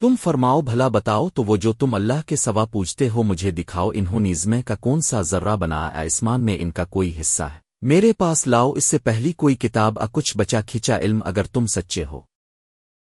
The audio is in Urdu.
تم فرماؤ، بھلا بتاؤ تو وہ جو تم اللہ کے سوا پوچھتے ہو مجھے دکھاؤ، انہوں نظمے کا کون سا ذرہ بنا آسمان میں ان کا کوئی حصہ ہے۔ میرے پاس لاؤ، اس سے پہلی کوئی کتاب ا کچھ بچا، کھینچا علم اگر تم سچے ہو۔